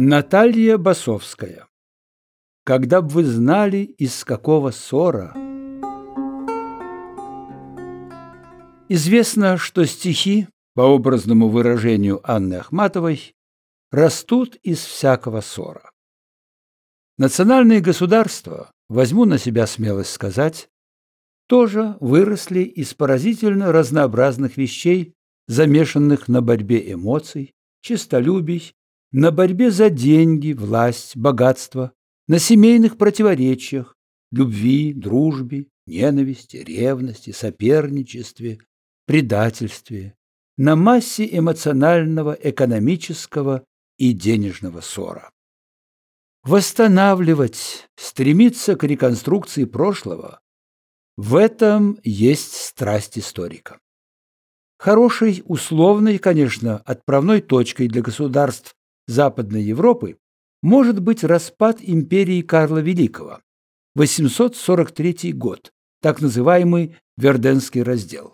Наталья Басовская Когда б вы знали, из какого ссора Известно, что стихи, по образному выражению Анны Ахматовой, растут из всякого ссора. Национальные государства, возьму на себя смелость сказать, тоже выросли из поразительно разнообразных вещей, замешанных на борьбе эмоций, честолюбий, на борьбе за деньги, власть, богатство, на семейных противоречиях, любви, дружбе, ненависти, ревности, соперничестве, предательстве, на массе эмоционального, экономического и денежного ссора. Восстанавливать, стремиться к реконструкции прошлого – в этом есть страсть историка. Хорошей, условной, конечно, отправной точкой для государств Западной Европы может быть распад империи Карла Великого, 843 год, так называемый Верденский раздел.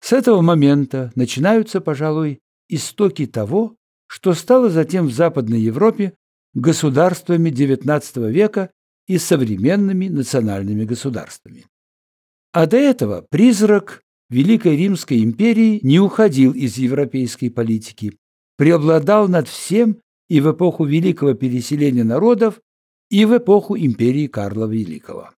С этого момента начинаются, пожалуй, истоки того, что стало затем в Западной Европе государствами XIX века и современными национальными государствами. А до этого призрак Великой Римской империи не уходил из европейской политики, преобладал над всем и в эпоху великого переселения народов, и в эпоху империи Карла Великого.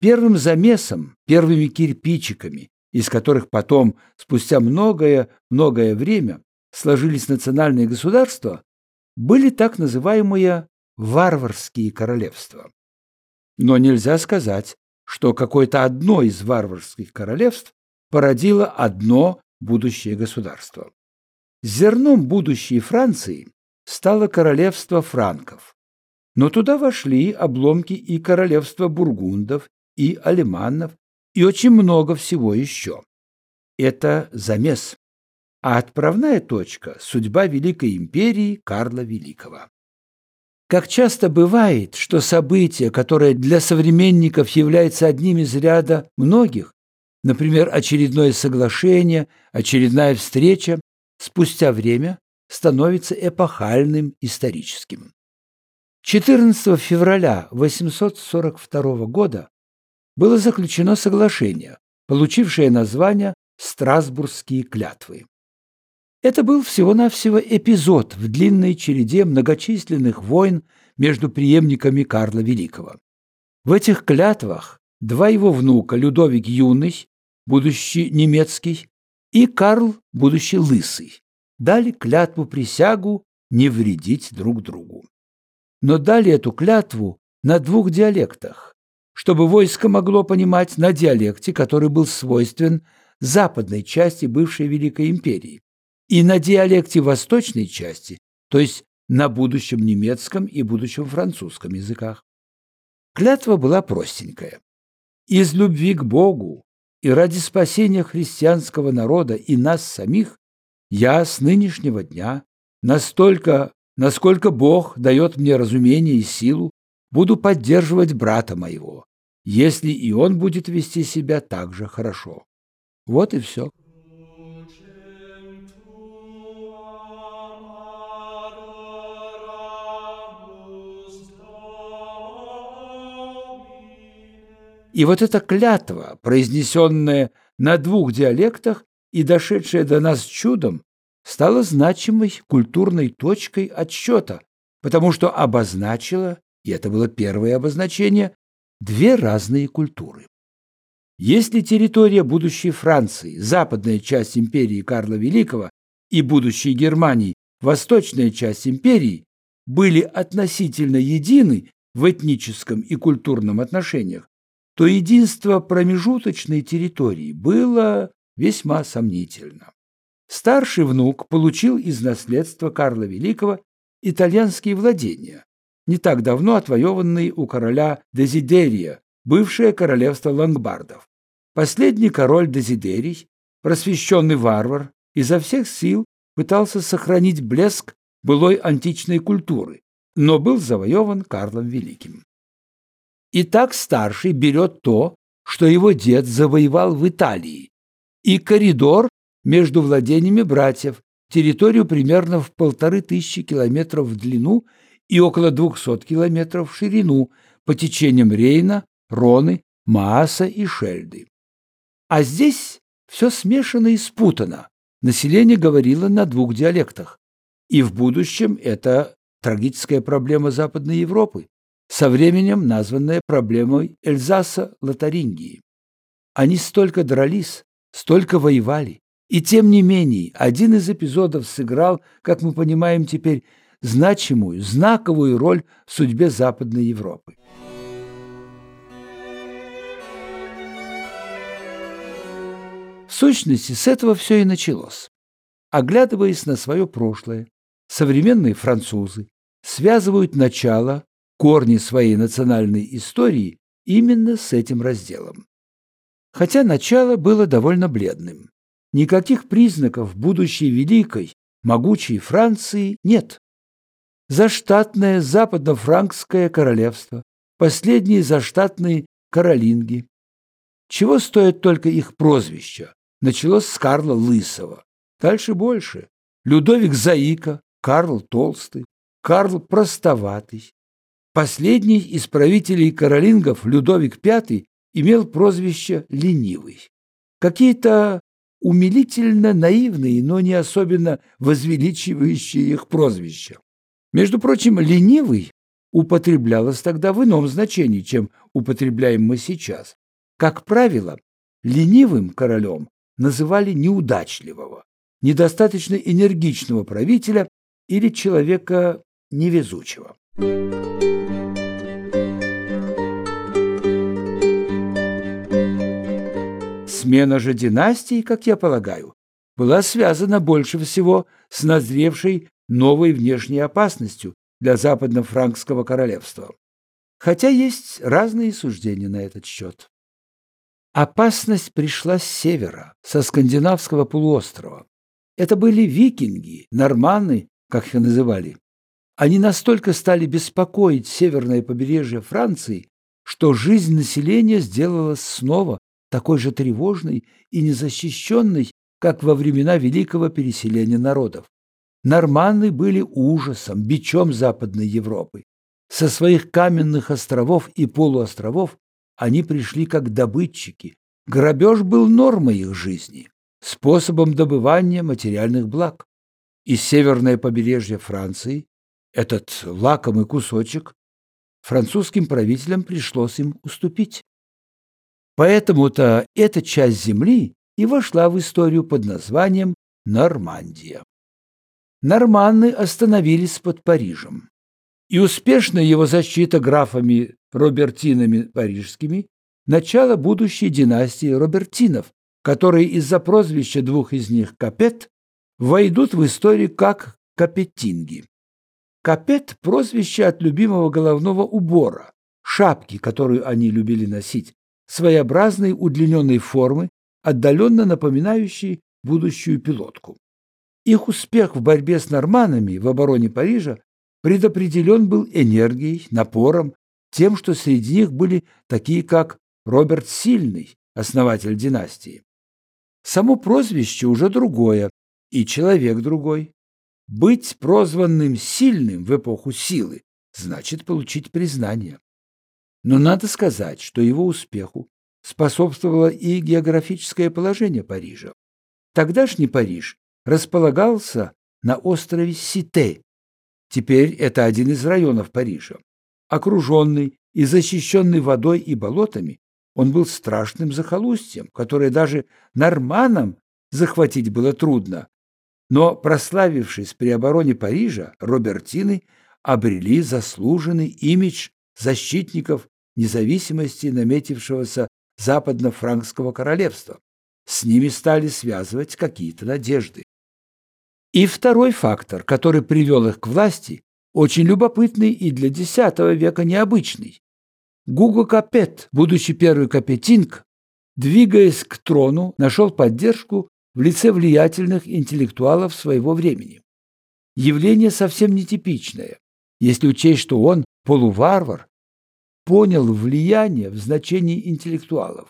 Первым замесом, первыми кирпичиками, из которых потом, спустя многое-многое время, сложились национальные государства, были так называемые варварские королевства. Но нельзя сказать, что какое-то одно из варварских королевств породило одно будущее государство. Зерном будущей Франции стало королевство франков. Но туда вошли обломки и королевства бургундов, и алеманов, и очень много всего еще. Это замес. А отправная точка – судьба Великой империи Карла Великого. Как часто бывает, что событие, которое для современников является одним из ряда многих, например, очередное соглашение, очередная встреча, спустя время становится эпохальным историческим. 14 февраля 842 года было заключено соглашение, получившее название «Страсбургские клятвы». Это был всего-навсего эпизод в длинной череде многочисленных войн между преемниками Карла Великого. В этих клятвах два его внука, Людовик Юный, будущий немецкий, и Карл, будущий лысый, дали клятву-присягу не вредить друг другу. Но дали эту клятву на двух диалектах, чтобы войско могло понимать на диалекте, который был свойствен западной части бывшей Великой империи, и на диалекте восточной части, то есть на будущем немецком и будущем французском языках. Клятва была простенькая. Из любви к Богу и ради спасения христианского народа и нас самих я с нынешнего дня настолько, насколько Бог дает мне разумение и силу, буду поддерживать брата моего, если и он будет вести себя так же хорошо. Вот и все. И вот эта клятва, произнесенная на двух диалектах и дошедшая до нас чудом, стала значимой культурной точкой отсчета, потому что обозначила, и это было первое обозначение, две разные культуры. Если территория будущей Франции, западная часть империи Карла Великого, и будущей Германии, восточная часть империи, были относительно едины в этническом и культурном отношениях, то единство промежуточной территории было весьма сомнительно. Старший внук получил из наследства Карла Великого итальянские владения, не так давно отвоеванные у короля Дезидерия, бывшее королевство лангбардов. Последний король Дезидерий, просвещенный варвар, изо всех сил пытался сохранить блеск былой античной культуры, но был завоеван Карлом Великим. И так старший берет то, что его дед завоевал в Италии, и коридор между владениями братьев, территорию примерно в полторы тысячи километров в длину и около 200 километров в ширину по течениям Рейна, Роны, Мааса и Шельды. А здесь все смешано и спутано. Население говорило на двух диалектах. И в будущем это трагическая проблема Западной Европы, со временем названная проблемой Эльзаса-Лотарингии. Они столько дрались, столько воевали, и тем не менее один из эпизодов сыграл, как мы понимаем теперь, значимую, знаковую роль в судьбе Западной Европы. В сущности, с этого все и началось. Оглядываясь на свое прошлое, современные французы связывают начало, корни своей национальной истории именно с этим разделом. Хотя начало было довольно бледным. Никаких признаков будущей великой, могучей Франции нет. Заштатное западно-франкское королевство, последние заштатные каролинги. Чего стоят только их прозвища? Началось с Карла Лысого. Дальше больше. Людовик Заика, Карл Толстый, Карл Простоватый. Последний из правителей каролингов, Людовик V, имел прозвище «ленивый». Какие-то умилительно наивные, но не особенно возвеличивающие их прозвища. Между прочим, «ленивый» употреблялось тогда в ином значении, чем употребляем мы сейчас. Как правило, ленивым королем называли неудачливого, недостаточно энергичного правителя или человека невезучего. Смена же династии, как я полагаю, была связана больше всего с назревшей новой внешней опасностью для западно-франкского королевства. Хотя есть разные суждения на этот счет. Опасность пришла с севера, со скандинавского полуострова. Это были викинги, норманы, как их называли. Они настолько стали беспокоить северное побережье Франции, что жизнь населения сделалась снова такой же тревожной и незащищенной, как во времена великого переселения народов. Норманны были ужасом, бичом Западной Европы. Со своих каменных островов и полуостровов они пришли как добытчики. Грабеж был нормой их жизни, способом добывания материальных благ. И северное побережье Франции, этот лакомый кусочек, французским правителям пришлось им уступить. Поэтому-то эта часть земли и вошла в историю под названием Нормандия. Норманны остановились под Парижем, и успешная его защита графами Робертинами парижскими начало будущей династии Робертинов, которые из-за прозвища двух из них Капет войдут в историю как Капетинги. Капет – прозвище от любимого головного убора, шапки, которую они любили носить, своеобразной удлиненной формы, отдаленно напоминающей будущую пилотку. Их успех в борьбе с норманами в обороне Парижа предопределен был энергией, напором, тем, что среди них были такие, как Роберт Сильный, основатель династии. Само прозвище уже другое, и человек другой. Быть прозванным сильным в эпоху силы значит получить признание. Но надо сказать, что его успеху способствовало и географическое положение Парижа. Тогдашний Париж располагался на острове Сите. Теперь это один из районов Парижа. Окруженный и защищенный водой и болотами, он был страшным захолустьем, которое даже норманам захватить было трудно. Но, прославившись при обороне Парижа, Робертины обрели заслуженный имидж защитников независимости наметившегося западно-франкского королевства. С ними стали связывать какие-то надежды. И второй фактор, который привел их к власти, очень любопытный и для X века необычный. Гуго Капет, будучи первый капетинг, двигаясь к трону, нашел поддержку в лице влиятельных интеллектуалов своего времени. Явление совсем нетипичное, если учесть, что он полуварвар, понял влияние в значении интеллектуалов.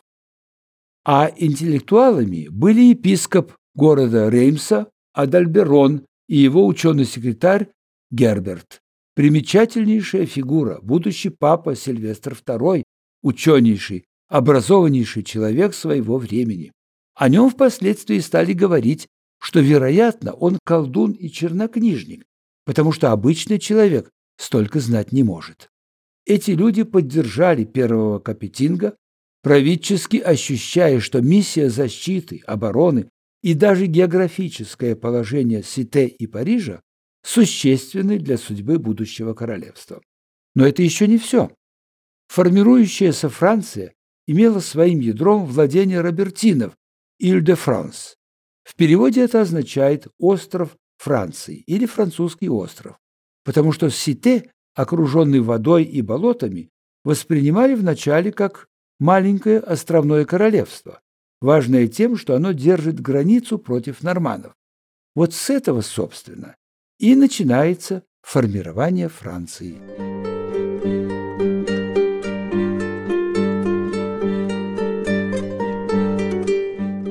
А интеллектуалами были епископ города Реймса Адальберон и его ученый-секретарь Герберт. Примечательнейшая фигура, будущий папа Сильвестр II, ученейший, образованнейший человек своего времени. О нем впоследствии стали говорить, что, вероятно, он колдун и чернокнижник, потому что обычный человек столько знать не может. Эти люди поддержали первого Капетинга, правительски ощущая, что миссия защиты, обороны и даже географическое положение Сите и Парижа существенны для судьбы будущего королевства. Но это еще не все. Формирующаяся Франция имела своим ядром владение Робертинов, Иль-де-Франс. В переводе это означает «остров Франции» или «французский остров», потому что Сите, окруженный водой и болотами, воспринимали вначале как маленькое островное королевство, важное тем, что оно держит границу против норманнов. Вот с этого, собственно, и начинается формирование Франции.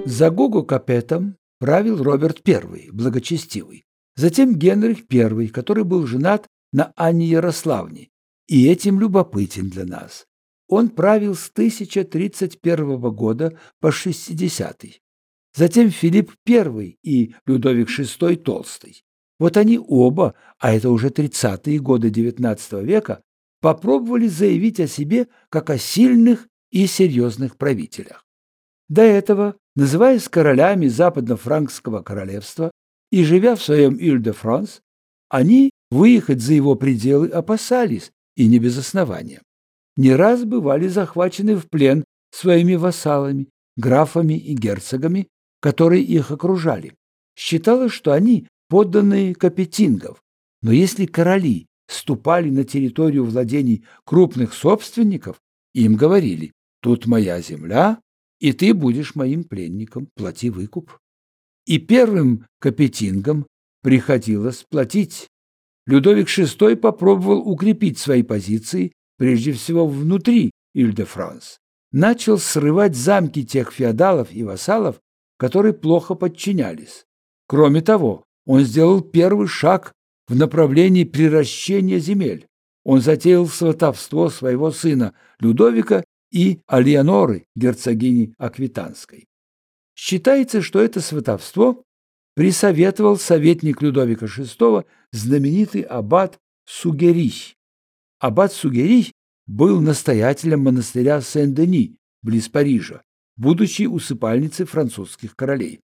За Гуго Капетом правил Роберт I, благочестивый, затем Генрих I, который был женат на Анне Ярославне, и этим любопытен для нас. Он правил с 1031 года по 60 -й. Затем Филипп I и Людовик VI Толстый. Вот они оба, а это уже 30-е годы XIX века, попробовали заявить о себе как о сильных и серьезных правителях. До этого, называясь королями Западно-Франкского королевства и живя в своем Иль-де-Франс, они выехать за его пределы опасались, и не без основания. Не раз бывали захвачены в плен своими вассалами, графами и герцогами, которые их окружали. Считалось, что они подданные капетингов, но если короли ступали на территорию владений крупных собственников, им говорили «тут моя земля, и ты будешь моим пленником, плати выкуп». И первым капетингам приходилось платить. Людовик VI попробовал укрепить свои позиции, прежде всего внутри Иль-де-Франс. Начал срывать замки тех феодалов и вассалов, которые плохо подчинялись. Кроме того, он сделал первый шаг в направлении приращения земель. Он затеял сватовство своего сына Людовика и Алианоры, герцогини Аквитанской. Считается, что это сватовство присоветовал советник Людовика VI, знаменитый аббат Сугерих. Аббат Сугерих был настоятелем монастыря Сен-Дени, близ Парижа, будучи усыпальницей французских королей.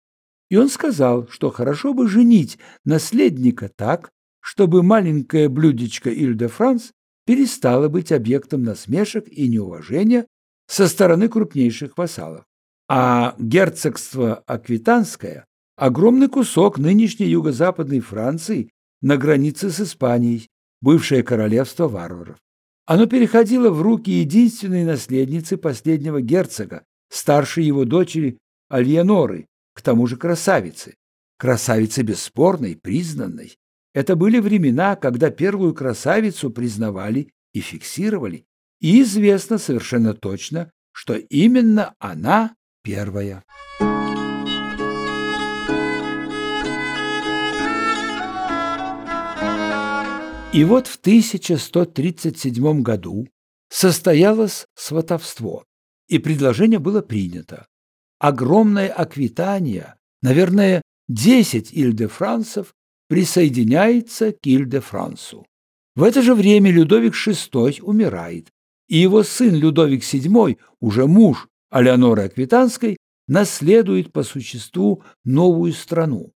И он сказал, что хорошо бы женить наследника так, чтобы маленькое блюдечко Иль-де-Франс перестало быть объектом насмешек и неуважения со стороны крупнейших вассалов. А герцогство Аквитанское – огромный кусок нынешней юго-западной Франции на границе с Испанией, бывшее королевство варваров. Оно переходило в руки единственной наследницы последнего герцога, старшей его дочери Альяноры, к тому же красавицы. Красавицы бесспорной, признанной. Это были времена, когда первую красавицу признавали и фиксировали, и известно совершенно точно, что именно она первая. И вот в 1137 году состоялось сватовство, и предложение было принято огромная Аквитания, наверное, 10 Иль-де-Франсов, присоединяется к Иль-де-Франсу. В это же время Людовик VI умирает, и его сын Людовик VII, уже муж Алеоноры Аквитанской, наследует по существу новую страну.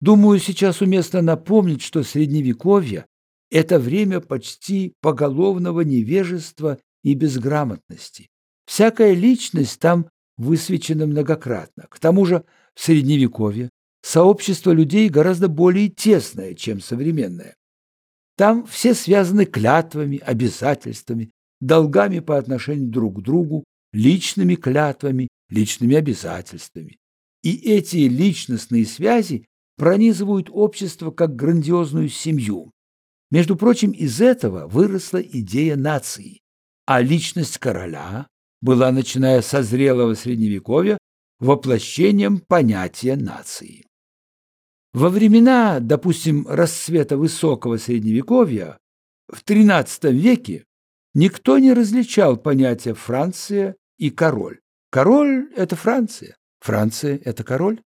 Думаю, сейчас уместно напомнить, что Средневековье – это время почти поголовного невежества и безграмотности. Всякая личность там высвечено многократно. К тому же в Средневековье сообщество людей гораздо более тесное, чем современное. Там все связаны клятвами, обязательствами, долгами по отношению друг к другу, личными клятвами, личными обязательствами. И эти личностные связи пронизывают общество как грандиозную семью. Между прочим, из этого выросла идея нации, а личность короля была, начиная со зрелого Средневековья, воплощением понятия нации. Во времена, допустим, расцвета высокого средневековья, в XIII веке никто не различал понятия «Франция» и «король». Король – это Франция, Франция – это король.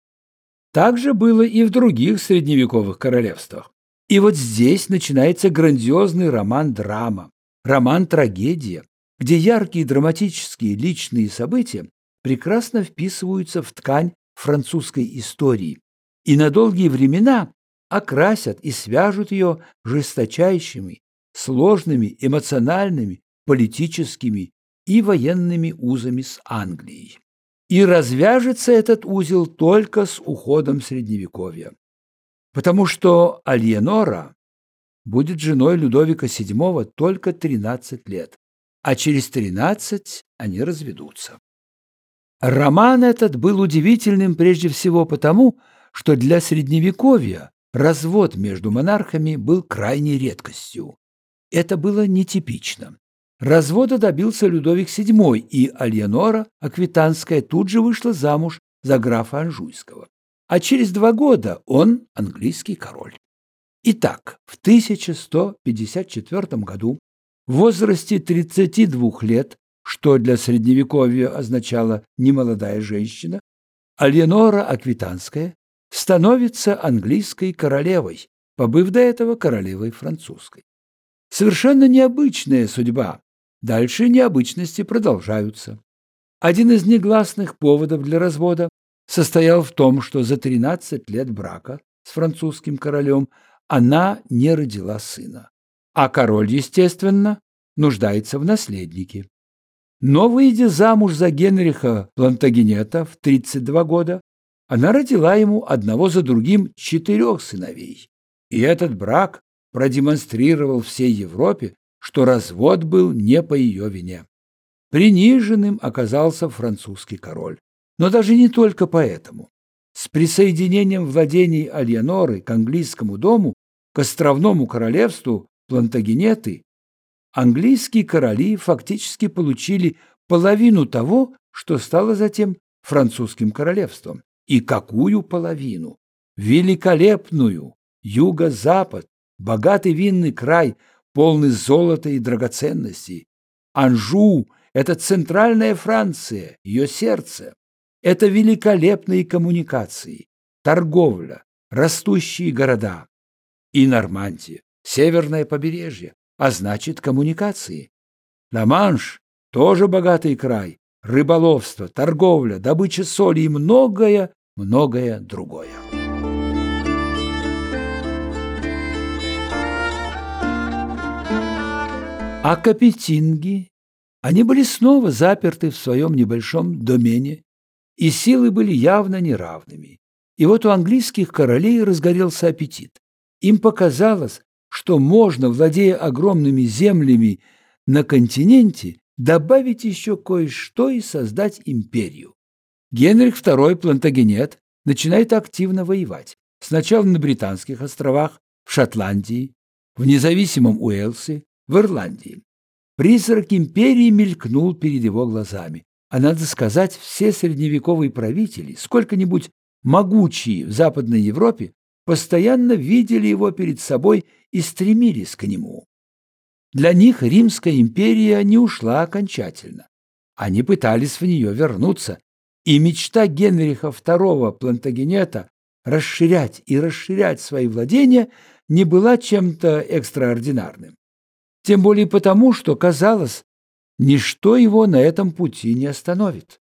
Так же было и в других средневековых королевствах. И вот здесь начинается грандиозный роман-драма, роман-трагедия, где яркие драматические личные события прекрасно вписываются в ткань французской истории и на долгие времена окрасят и свяжут ее жесточайшими, сложными эмоциональными, политическими и военными узами с Англией. И развяжется этот узел только с уходом Средневековья. Потому что Альенора будет женой Людовика VII только 13 лет, а через 13 они разведутся. Роман этот был удивительным прежде всего потому, что для Средневековья развод между монархами был крайней редкостью. Это было нетипично. Развода добился Людовик VII, и Альянора Аквитанская тут же вышла замуж за графа Анжуйского. А через два года он английский король. Итак, в 1154 году в возрасте 32 лет, что для Средневековья означало немолодая женщина, Альянора Аквитанская становится английской королевой, побыв до этого королевой французской. Совершенно необычная судьба. Дальше необычности продолжаются. Один из негласных поводов для развода состоял в том, что за 13 лет брака с французским королем она не родила сына. А король, естественно, нуждается в наследнике. Но, выйдя замуж за Генриха Плантагенета в 32 года, она родила ему одного за другим четырех сыновей. И этот брак продемонстрировал всей Европе, что развод был не по ее вине. Приниженным оказался французский король. Но даже не только поэтому. С присоединением владений Альяноры к английскому дому, к островному королевству Плантагенеты, английские короли фактически получили половину того, что стало затем французским королевством. И какую половину? Великолепную! Юго-запад, богатый винный край, полный золота и драгоценностей. Анжу – это центральная Франция, ее сердце. Это великолепные коммуникации, торговля, растущие города. И Нормандия, северное побережье, а значит коммуникации. Ла-Манш – тоже богатый край, рыболовство, торговля, добыча соли и многое, многое другое. А капетинги, они были снова заперты в своем небольшом домене, и силы были явно неравными. И вот у английских королей разгорелся аппетит. Им показалось, что можно, владея огромными землями на континенте, добавить еще кое-что и создать империю. Генрих II Плантагенет начинает активно воевать. Сначала на Британских островах, в Шотландии, в независимом Уэльсе, в Ирландии. Призрак империи мелькнул перед его глазами. А надо сказать, все средневековые правители, сколько-нибудь могучие в Западной Европе, постоянно видели его перед собой и стремились к нему. Для них Римская империя не ушла окончательно. Они пытались в нее вернуться, и мечта Генриха II Плантагенета расширять и расширять свои владения не была чем-то экстраординарным. Тем более потому, что, казалось, ничто его на этом пути не остановит.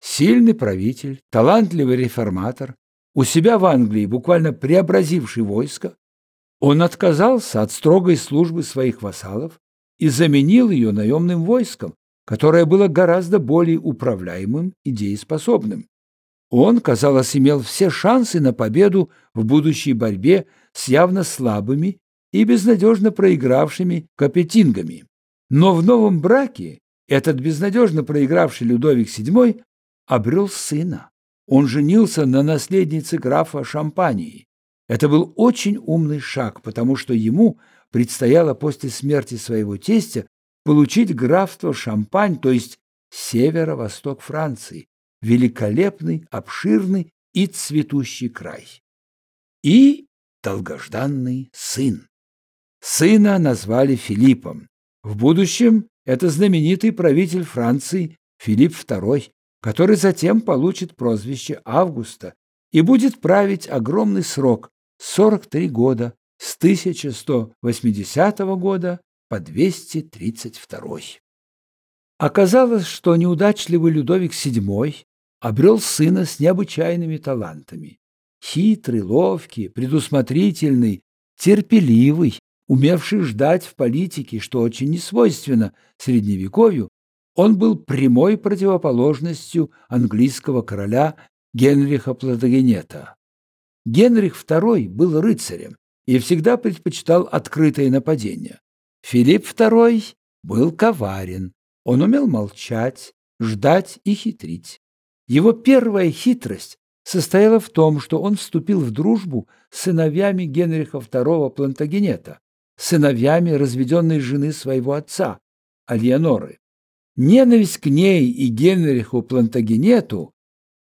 Сильный правитель, талантливый реформатор, у себя в Англии буквально преобразивший войско, он отказался от строгой службы своих вассалов и заменил ее наемным войском, которое было гораздо более управляемым и дееспособным. Он, казалось, имел все шансы на победу в будущей борьбе с явно слабыми и безнадежно проигравшими капетингами. Но в новом браке этот безнадежно проигравший Людовик VII обрел сына. Он женился на наследнице графа Шампании. Это был очень умный шаг, потому что ему предстояло после смерти своего тестя получить графство Шампань, то есть северо-восток Франции, великолепный, обширный и цветущий край. и долгожданный сын. Сына назвали Филиппом. В будущем это знаменитый правитель Франции Филипп II, который затем получит прозвище Августа и будет править огромный срок – 43 года с 1180 года по 232. Оказалось, что неудачливый Людовик VII обрел сына с необычайными талантами. Хитрый, ловкий, предусмотрительный, терпеливый, умевший ждать в политике, что очень несвойственно Средневековью, он был прямой противоположностью английского короля Генриха Платагенета. Генрих II был рыцарем и всегда предпочитал открытое нападение. Филипп II был коварен, он умел молчать, ждать и хитрить. Его первая хитрость состояла в том, что он вступил в дружбу с сыновьями Генриха II Плантагенета, сыновьями разведенной жены своего отца, Альяноры. Ненависть к ней и Генриху Плантагенету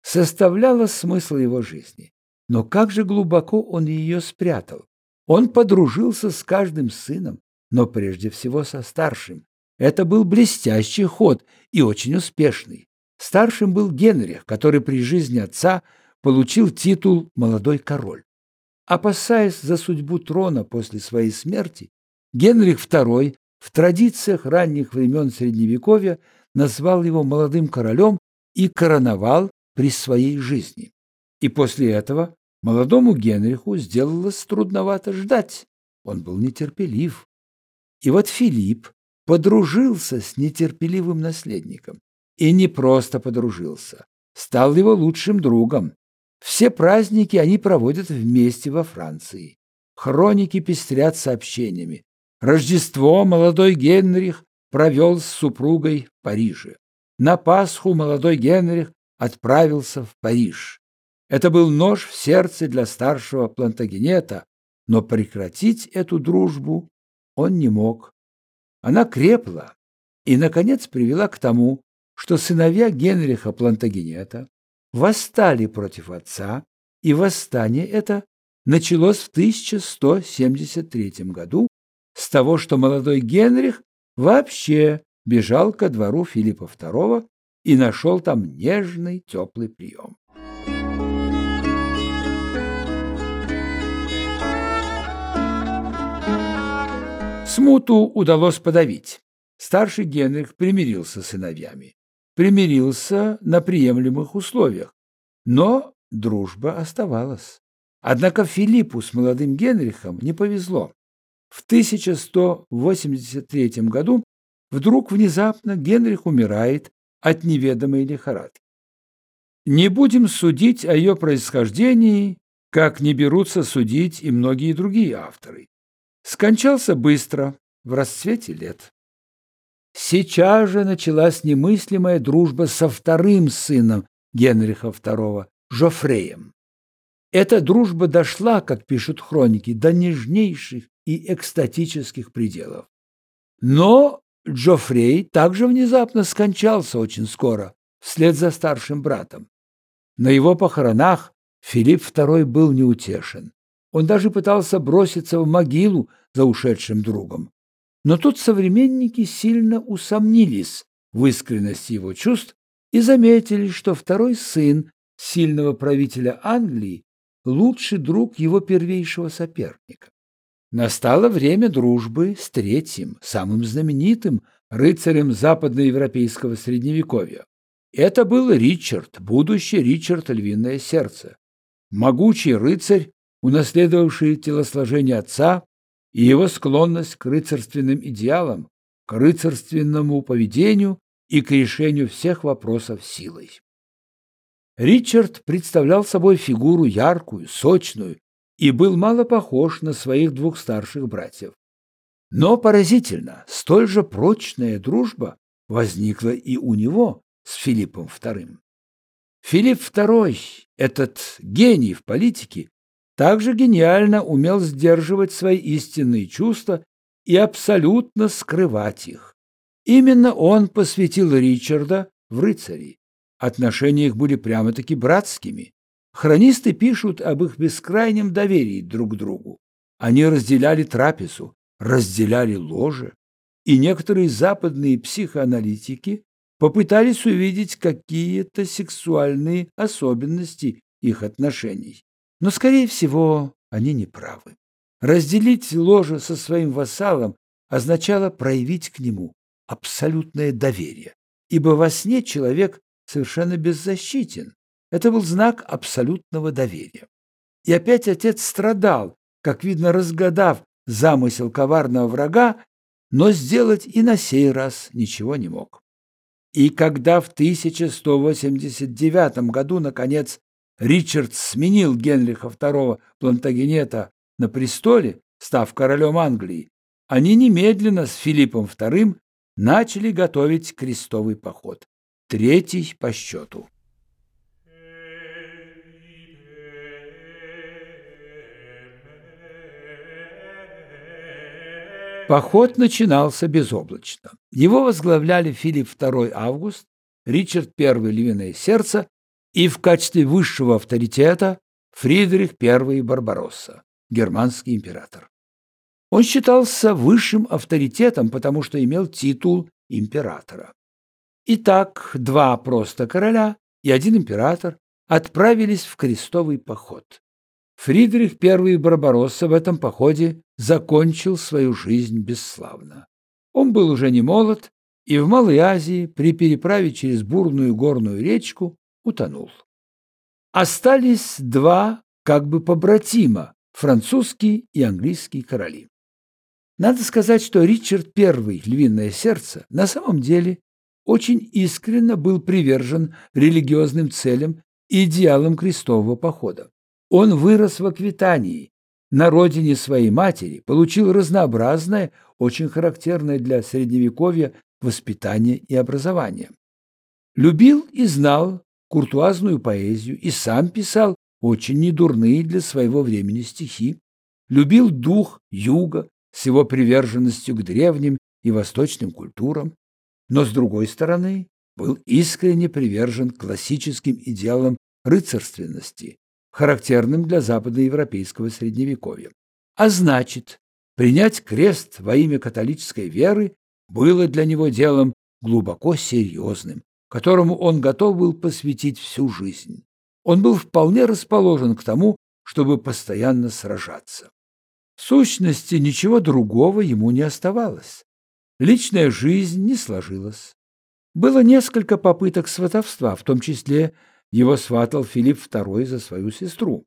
составляла смысл его жизни. Но как же глубоко он ее спрятал. Он подружился с каждым сыном, но прежде всего со старшим. Это был блестящий ход и очень успешный. Старшим был Генрих, который при жизни отца получил титул «молодой король». Опасаясь за судьбу трона после своей смерти, Генрих II в традициях ранних времен Средневековья назвал его молодым королем и короновал при своей жизни. И после этого молодому Генриху сделалось трудновато ждать. Он был нетерпелив. И вот Филипп подружился с нетерпеливым наследником. И не просто подружился, стал его лучшим другом. Все праздники они проводят вместе во Франции. Хроники пестрят сообщениями. Рождество молодой Генрих провел с супругой в Париже. На Пасху молодой Генрих отправился в Париж. Это был нож в сердце для старшего Плантагенета, но прекратить эту дружбу он не мог. Она крепла и, наконец, привела к тому, что сыновья Генриха Плантагенета восстали против отца, и восстание это началось в 1173 году с того, что молодой Генрих вообще бежал ко двору Филиппа II и нашел там нежный теплый прием. Смуту удалось подавить. Старший Генрих примирился с сыновьями примирился на приемлемых условиях, но дружба оставалась. Однако Филиппу с молодым Генрихом не повезло. В 1183 году вдруг внезапно Генрих умирает от неведомой лихорадки. Не будем судить о ее происхождении, как не берутся судить и многие другие авторы. Скончался быстро, в расцвете лет. Сейчас же началась немыслимая дружба со вторым сыном Генриха II, Жофреем. Эта дружба дошла, как пишут хроники, до нежнейших и экстатических пределов. Но Джофрей также внезапно скончался очень скоро, вслед за старшим братом. На его похоронах Филипп II был неутешен. Он даже пытался броситься в могилу за ушедшим другом. Но тут современники сильно усомнились в искренности его чувств и заметили, что второй сын сильного правителя Англии лучший друг его первейшего соперника. Настало время дружбы с третьим, самым знаменитым рыцарем западноевропейского средневековья. Это был Ричард, будущий Ричард Львиное Сердце. Могучий рыцарь, унаследовавший телосложение отца, и его склонность к рыцарственным идеалам, к рыцарственному поведению и к решению всех вопросов силой. Ричард представлял собой фигуру яркую, сочную и был мало похож на своих двух старших братьев. Но поразительно, столь же прочная дружба возникла и у него с Филиппом II. Филипп II, этот гений в политике, также гениально умел сдерживать свои истинные чувства и абсолютно скрывать их. Именно он посвятил Ричарда в рыцари. Отношения их были прямо-таки братскими. Хронисты пишут об их бескрайнем доверии друг к другу. Они разделяли трапезу, разделяли ложе, и некоторые западные психоаналитики попытались увидеть какие-то сексуальные особенности их отношений. Но, скорее всего, они не правы. Разделить ложе со своим вассалом означало проявить к нему абсолютное доверие, ибо во сне человек совершенно беззащитен. Это был знак абсолютного доверия. И опять отец страдал, как видно, разгадав замысел коварного врага, но сделать и на сей раз ничего не мог. И когда в 1189 году, наконец, Ричард сменил Генриха II Плантагенета на престоле, став королем Англии, они немедленно с Филиппом II начали готовить крестовый поход, третий по счету. Поход начинался безоблачно. Его возглавляли Филипп II Август, Ричард I Львиное Сердце и в качестве высшего авторитета Фридрих I Барбаросса, германский император. Он считался высшим авторитетом, потому что имел титул императора. Итак, два просто короля и один император отправились в крестовый поход. Фридрих I Барбаросса в этом походе закончил свою жизнь бесславно. Он был уже не молод и в Малой Азии при переправе через бурную горную речку утонул. Остались два как бы побратима – французский и английский короли. Надо сказать, что Ричард I, львиное сердце, на самом деле очень искренно был привержен религиозным целям и идеалам крестового похода. Он вырос в Аквитании, на родине своей матери, получил разнообразное, очень характерное для Средневековья воспитание и образование. Любил и знал куртуазную поэзию и сам писал очень недурные для своего времени стихи. Любил дух юга с его приверженностью к древним и восточным культурам, но, с другой стороны, был искренне привержен классическим идеалам рыцарственности, характерным для западноевропейского средневековья. А значит, принять крест во имя католической веры было для него делом глубоко серьезным, которому он готов был посвятить всю жизнь. Он был вполне расположен к тому, чтобы постоянно сражаться. В сущности, ничего другого ему не оставалось. Личная жизнь не сложилась. Было несколько попыток сватовства, в том числе его сватал Филипп II за свою сестру.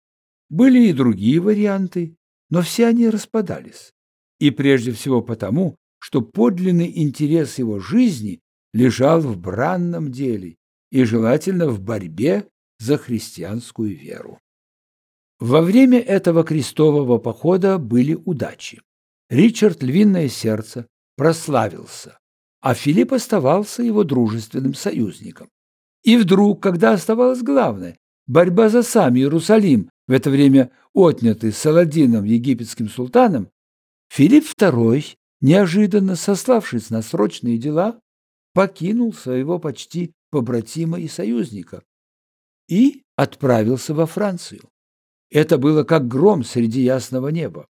Были и другие варианты, но все они распадались. И прежде всего потому, что подлинный интерес его жизни лежал в бранном деле и желательно в борьбе за христианскую веру. Во время этого крестового похода были удачи. Ричард Львиное Сердце прославился, а Филипп оставался его дружественным союзником. И вдруг, когда оставалось главное – борьба за сам Иерусалим, в это время отнятый Саладином египетским султаном, Филипп II, неожиданно сославшись на срочные дела, покинул своего почти побратима и союзника и отправился во Францию. Это было как гром среди ясного неба.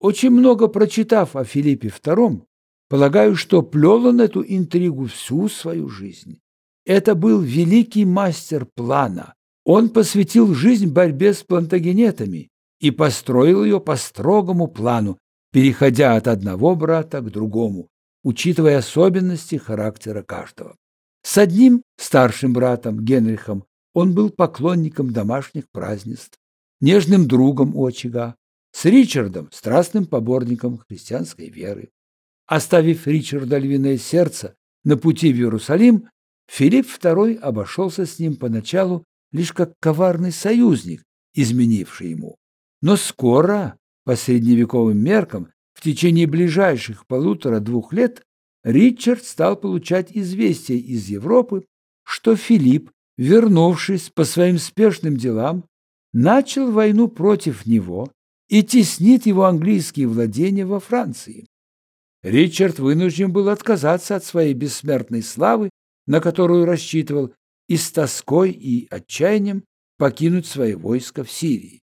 Очень много прочитав о Филиппе II, полагаю, что плел он эту интригу всю свою жизнь. Это был великий мастер плана. Он посвятил жизнь борьбе с плантагенетами и построил ее по строгому плану, переходя от одного брата к другому, учитывая особенности характера каждого. С одним старшим братом Генрихом он был поклонником домашних празднеств, нежным другом очага, с Ричардом – страстным поборником христианской веры. Оставив Ричарда львиное сердце на пути в Иерусалим, Филипп II обошелся с ним поначалу лишь как коварный союзник, изменивший ему. Но скоро, по средневековым меркам, в течение ближайших полутора-двух лет Ричард стал получать известия из Европы, что Филипп, вернувшись по своим спешным делам, начал войну против него и теснит его английские владения во Франции. Ричард вынужден был отказаться от своей бессмертной славы на которую рассчитывал, и с тоской и отчаянием покинуть свои войска в Сирии.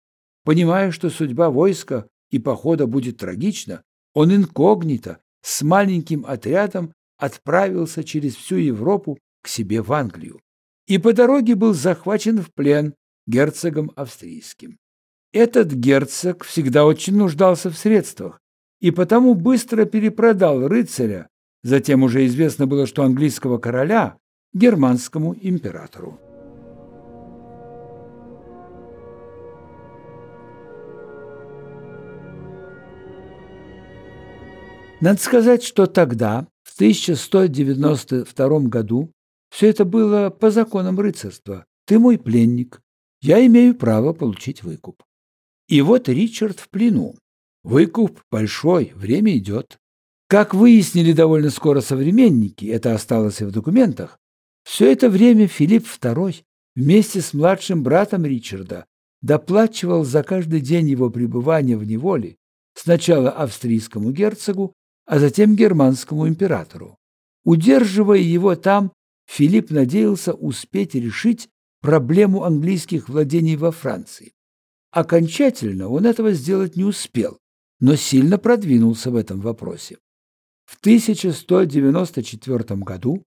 Понимая, что судьба войска и похода будет трагична, он инкогнито с маленьким отрядом отправился через всю Европу к себе в Англию и по дороге был захвачен в плен герцогом австрийским. Этот герцог всегда очень нуждался в средствах и потому быстро перепродал рыцаря, затем уже известно было, что английского короля, германскому императору. Надо сказать, что тогда, в 1192 году, все это было по законам рыцарства. Ты мой пленник, я имею право получить выкуп. И вот Ричард в плену. Выкуп большой, время идет. Как выяснили довольно скоро современники, это осталось и в документах, все это время Филипп II вместе с младшим братом Ричарда доплачивал за каждый день его пребывания в неволе сначала австрийскому герцогу, а затем германскому императору. Удерживая его там, Филипп надеялся успеть решить проблему английских владений во Франции. Окончательно он этого сделать не успел, но сильно продвинулся в этом вопросе. В 1194 году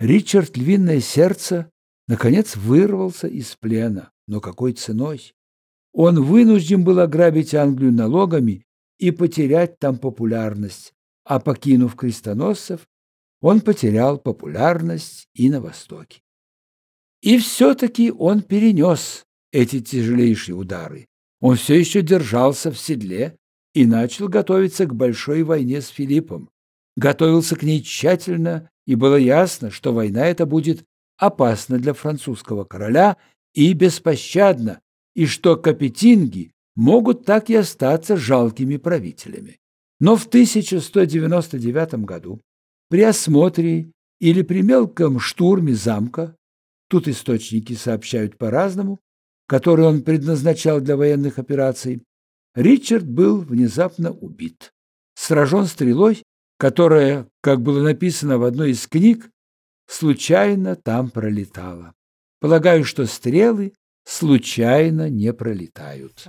Ричард Львиное Сердце наконец вырвался из плена, но какой ценой? Он вынужден был ограбить Англию налогами и потерять там популярность, а покинув крестоносцев, он потерял популярность и на Востоке. И все-таки он перенес эти тяжелейшие удары. Он все еще держался в седле и начал готовиться к большой войне с Филиппом. Готовился к ней тщательно, и было ясно, что война эта будет опасна для французского короля и беспощадна, и что капетинги могут так и остаться жалкими правителями. Но в 1199 году при осмотре или при мелком штурме замка, тут источники сообщают по-разному, который он предназначал для военных операций, Ричард был внезапно убит, сражен стрелой, которая, как было написано в одной из книг, случайно там пролетала. Полагаю, что стрелы случайно не пролетают.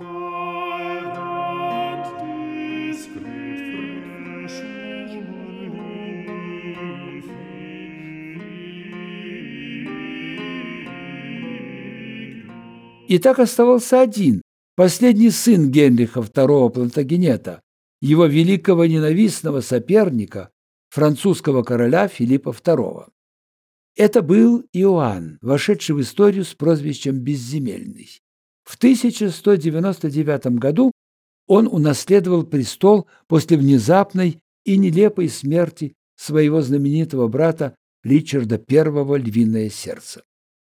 И так оставался один, последний сын Генриха II Плантагенета, его великого ненавистного соперника, французского короля Филиппа II. Это был Иоанн, вошедший в историю с прозвищем «Безземельный». В 1199 году он унаследовал престол после внезапной и нелепой смерти своего знаменитого брата Ричарда I «Львиное сердце».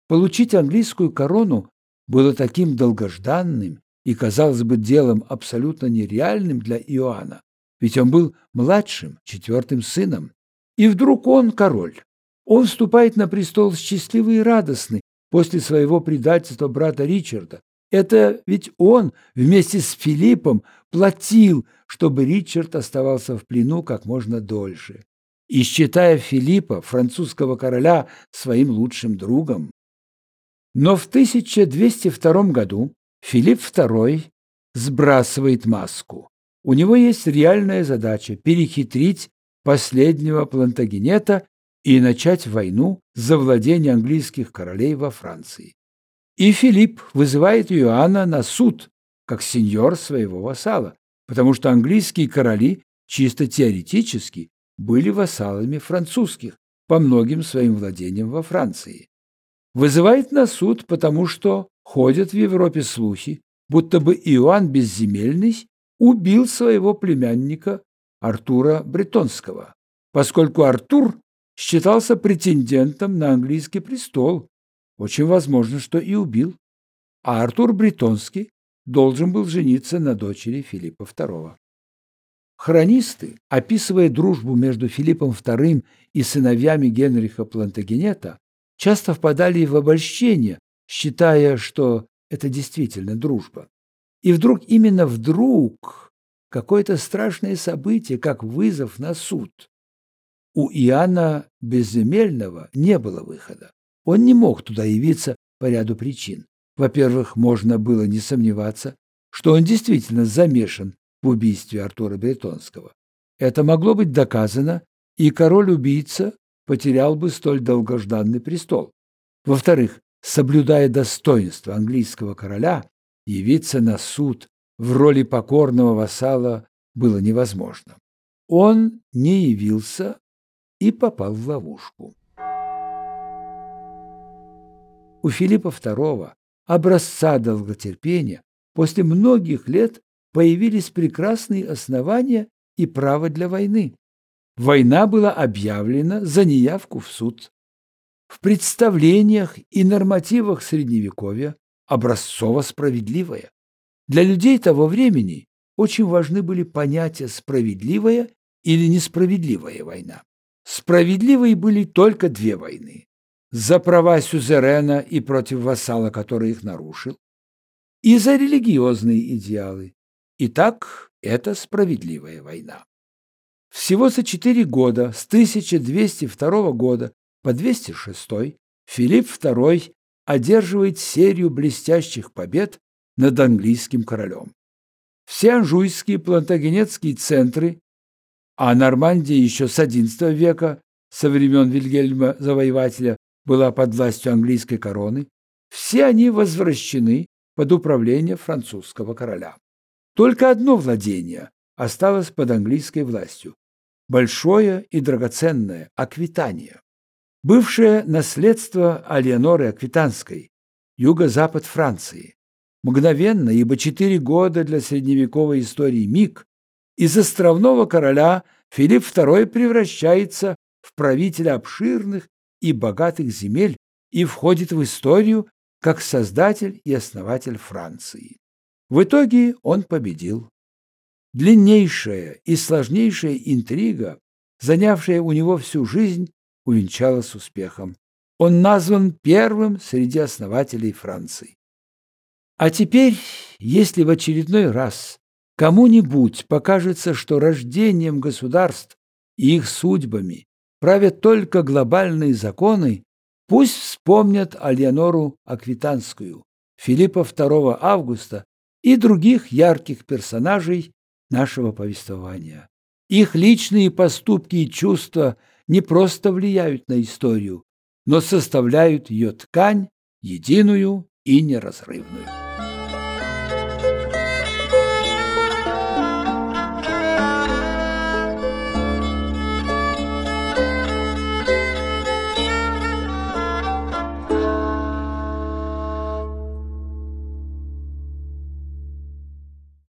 Получить английскую корону было таким долгожданным и, казалось бы, делом абсолютно нереальным для Иоанна, ведь он был младшим, четвертым сыном. И вдруг он король. Он вступает на престол счастливый и радостный после своего предательства брата Ричарда. Это ведь он вместе с Филиппом платил, чтобы Ричард оставался в плену как можно дольше. И считая Филиппа, французского короля, своим лучшим другом, но в 1202 году Филипп II сбрасывает маску. У него есть реальная задача – перехитрить последнего плантагенета и начать войну за владение английских королей во Франции. И Филипп вызывает Иоанна на суд, как сеньор своего вассала, потому что английские короли чисто теоретически были вассалами французских по многим своим владениям во Франции вызывает на суд, потому что ходят в Европе слухи, будто бы Иоанн Безземельный убил своего племянника Артура Бретонского, поскольку Артур считался претендентом на английский престол. Очень возможно, что и убил. А Артур Бретонский должен был жениться на дочери Филиппа II. Хронисты, описывая дружбу между Филиппом II и сыновьями Генриха Плантагенета, часто впадали в обольщение, считая, что это действительно дружба. И вдруг, именно вдруг, какое-то страшное событие, как вызов на суд. У Иоанна Безземельного не было выхода. Он не мог туда явиться по ряду причин. Во-первых, можно было не сомневаться, что он действительно замешан в убийстве Артура Бретонского. Это могло быть доказано, и король-убийца потерял бы столь долгожданный престол. Во-вторых, соблюдая достоинство английского короля, явиться на суд в роли покорного вассала было невозможно. Он не явился и попал в ловушку. У Филиппа II, образца долготерпения, после многих лет появились прекрасные основания и право для войны. Война была объявлена за неявку в суд. В представлениях и нормативах Средневековья образцово-справедливая. Для людей того времени очень важны были понятия «справедливая» или «несправедливая война». Справедливой были только две войны – за права сюзерена и против вассала, который их нарушил, и за религиозные идеалы. Итак, это справедливая война. Всего за четыре года, с 1202 года по 206, Филипп II одерживает серию блестящих побед над английским королем. Все анжуйские плантагенетские центры, а Нормандия еще с XI века, со времен Вильгельма Завоевателя, была под властью английской короны, все они возвращены под управление французского короля. Только одно владение осталось под английской властью – большое и драгоценное – Аквитания. Бывшее наследство Алиеноры Аквитанской, юго-запад Франции. Мгновенно, ибо четыре года для средневековой истории миг, из островного короля Филипп II превращается в правителя обширных и богатых земель и входит в историю как создатель и основатель Франции. В итоге он победил. Длиннейшая и сложнейшая интрига, занявшая у него всю жизнь, увенчалась успехом. Он назван первым среди основателей Франции. А теперь, если в очередной раз кому-нибудь покажется, что рождением государств и их судьбами правят только глобальные законы, пусть вспомнят Альянору Аквитанскую, Филиппа II Августа и других ярких персонажей нашего повествования. Их личные поступки и чувства не просто влияют на историю, но составляют ее ткань единую и неразрывную.